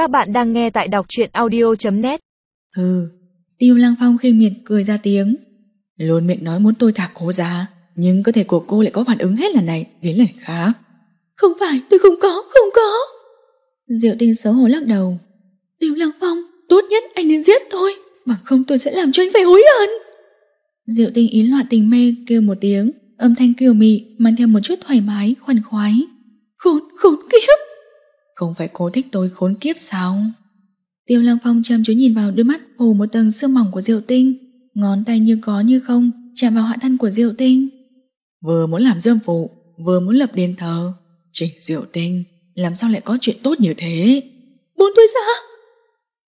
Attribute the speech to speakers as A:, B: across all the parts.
A: Các bạn đang nghe tại đọc truyện audio.net
B: Hừ, Tiêu Lăng Phong khinh miệt cười ra tiếng. Luôn miệng nói muốn tôi thả cô ra, nhưng cơ thể của cô lại có phản ứng hết lần này đến lần khác. Không phải, tôi không có, không có. Diệu tinh xấu hổ lắc đầu. Tiêu Lăng Phong, tốt nhất anh nên giết tôi, bằng không tôi sẽ làm cho anh phải hối hận. Diệu tinh ý loạn tình mê kêu một tiếng, âm thanh kiều mị mang theo một chút thoải mái, khoan khoái. Khốn, khốn kiếp! Không phải cô thích tôi khốn kiếp sao? Tiêu Lăng Phong chăm chú nhìn vào đôi mắt phủ một tầng sương mỏng của Diệu Tinh, ngón tay như có như không chạm vào hạ thân của Diệu Tinh. Vừa muốn làm dâm phụ, vừa muốn lập đền thờ. Trình Diệu Tinh, làm sao lại có chuyện tốt như thế? Bốn tôi ra!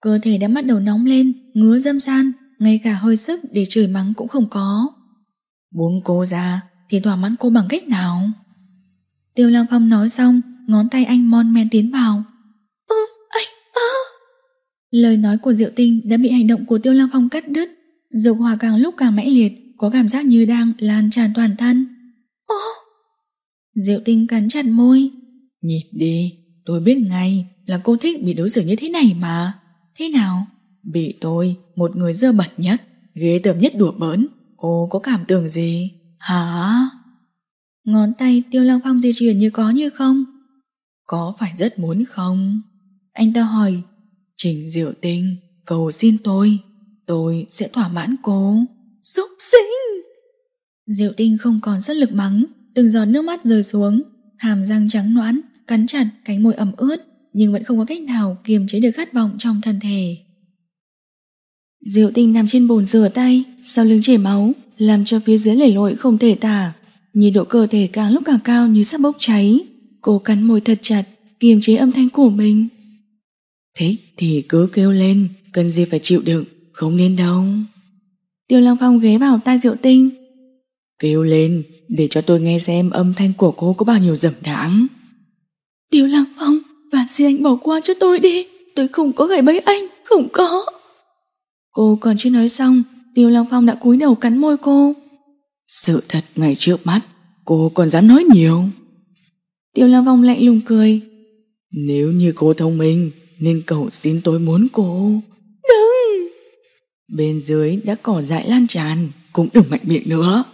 B: Cơ thể đã bắt đầu nóng lên, ngứa dâm san, ngay cả hơi sức để chửi mắng cũng không có. Buông cô ra thì thỏa mãn cô bằng cách nào? Tiêu Lăng Phong nói xong, ngón tay anh mon men tiến vào. Ơ, anh, ơ. Lời nói của Diệu Tinh đã bị hành động của Tiêu Lăng Phong cắt đứt. Dục hỏa càng lúc càng mãnh liệt, có cảm giác như đang lan tràn toàn thân. Ô! Diệu Tinh cắn chặt môi. Nhịp đi, tôi biết ngay là cô thích bị đối xử như thế này mà. Thế nào? Bị tôi, một người dơ bẩn nhất, ghế tởm nhất đùa bỡn, cô có cảm tưởng gì? Hả? Ngón tay Tiêu Lăng Phong di chuyển như có như không. Có phải rất muốn không? Anh ta hỏi. Trình Diệu Tinh, cầu xin tôi, tôi sẽ thỏa mãn cô. Xúc sinh! Diệu Tinh không còn sức lực mắng, từng giọt nước mắt rơi xuống, hàm răng trắng noãn, cắn chặt cánh môi ẩm ướt, nhưng vẫn không có cách nào kiềm chế được khát vọng trong thân thể. Diệu Tinh nằm trên bồn rửa tay, sau lưng chảy máu, làm cho phía dưới lầy lội không thể tả. Nhiệt độ cơ thể càng lúc càng cao như sắp bốc cháy. Cô cắn môi thật chặt, kiềm chế âm thanh của mình. Thích thì cứ kêu lên, cần gì phải chịu đựng, không nên đâu. Tiêu Lăng Phong ghé vào tai Diệu Tinh. Kêu lên, để cho tôi nghe xem âm thanh của cô có bao nhiêu dầm đáng. Tiêu Lăng Phong, và xin anh bỏ qua cho tôi đi, tôi không có gãy bẫy anh, không có. Cô còn chưa nói xong, Tiêu Lăng Phong đã cúi đầu cắn môi cô. Sự thật ngay trước mắt, cô còn dám nói nhiều. Tiêu Lăng Phong lạnh lùng cười. Nếu như cô thông minh, nên cầu xin tôi muốn cô. Đừng! Bên dưới đã cỏ dại lan tràn, cũng đừng mạnh miệng nữa.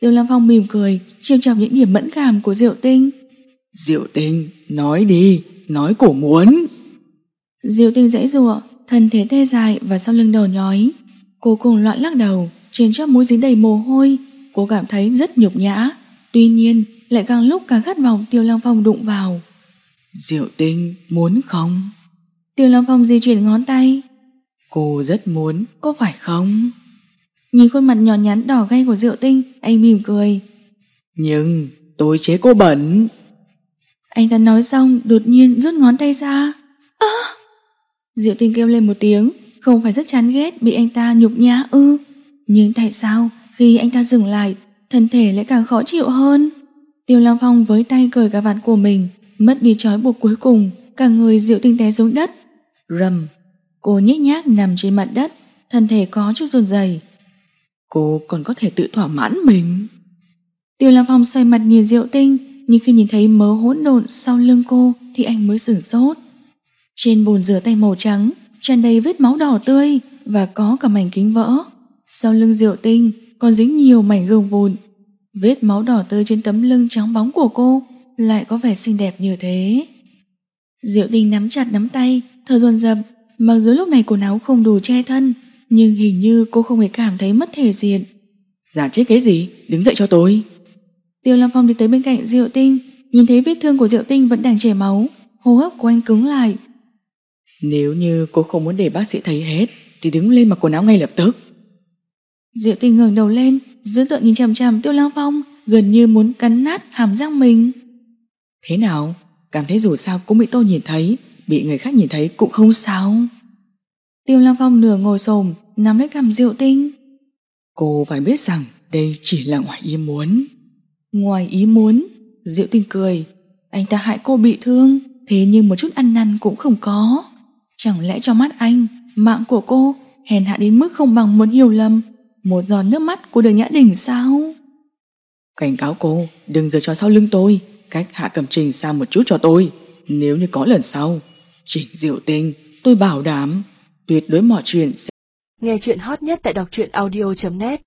B: Tiêu Lăng Phong mỉm cười, chiêu chọc những điểm mẫn cảm của Diệu Tinh. Diệu Tinh, nói đi, nói cổ muốn. Diệu Tinh dãy rủa, thân thể tê dài và sau lưng đầu nhói. Cô cùng loạn lắc đầu, trên chóp mũi dính đầy mồ hôi. Cô cảm thấy rất nhục nhã. Tuy nhiên, lại càng lúc càng khát vọng Tiêu Lăng Phong đụng vào. Diệu tinh, muốn không? Tiêu Lăng Phong di chuyển ngón tay. Cô rất muốn, có phải không? Nhìn khuôn mặt nhỏ nhắn đỏ gay của Diệu tinh, anh mỉm cười. Nhưng, tôi chế cô bẩn. Anh ta nói xong, đột nhiên rút ngón tay ra. À! Diệu tinh kêu lên một tiếng, không phải rất chán ghét bị anh ta nhục nhã ư. Nhưng tại sao khi anh ta dừng lại, thân thể lại càng khó chịu hơn? Tiêu Lam Phong với tay cởi cả vạt của mình, mất đi trói buộc cuối cùng, cả người dịu tinh té xuống đất. Rầm, cô nhếch nhác nằm trên mặt đất, thân thể có chút run rẩy. Cô còn có thể tự thỏa mãn mình. Tiêu Lam Phong xoay mặt nhìn Diệu tinh, nhưng khi nhìn thấy mớ hỗn độn sau lưng cô thì anh mới sửng sốt. Trên bồn rửa tay màu trắng, tràn đầy vết máu đỏ tươi và có cả mảnh kính vỡ. Sau lưng Diệu tinh còn dính nhiều mảnh gương vụn. Vết máu đỏ tươi trên tấm lưng trắng bóng của cô lại có vẻ xinh đẹp như thế. Diệu tinh nắm chặt nắm tay, thở dồn dập, mặc dù lúc này quần áo không đủ che thân, nhưng hình như cô không hề cảm thấy mất thể diện. Giả chết cái gì? Đứng dậy cho tôi. Tiêu Lam Phong đi tới bên cạnh Diệu Tinh, nhìn thấy vết thương của Diệu Tinh vẫn đang chảy máu, hô hấp của anh cứng lại. Nếu như cô không muốn để bác sĩ thấy hết, thì đứng lên mặc quần áo ngay lập tức. Diệu Tinh ngẩng đầu lên, dữ tợn nhìn chằm chằm Tiêu Lam Phong, gần như muốn cắn nát hàm răng mình. Thế nào? Cảm thấy dù sao cũng bị tôi nhìn thấy, bị người khác nhìn thấy cũng không sao. Tiêu Lam Phong nửa ngồi xổm nắm lấy cằm Diệu Tinh. Cô phải biết rằng đây chỉ là ngoài ý muốn. Ngoài ý muốn, Diệu Tinh cười. Anh ta hại cô bị thương, thế nhưng một chút ăn năn cũng không có. Chẳng lẽ trong mắt anh, mạng của cô hèn hạ đến mức không bằng một hiểu lầm, một giọt nước mắt của đường Nhã Đình sao? Cảnh cáo cô, đừng giờ cho sau lưng tôi, cách hạ cầm trình xa một chút cho tôi. Nếu như có lần sau, Trịnh Diệu Tinh, tôi bảo đảm, tuyệt đối mọi chuyện sẽ
A: Nghe chuyện hot nhất tại đọc truyện audio.net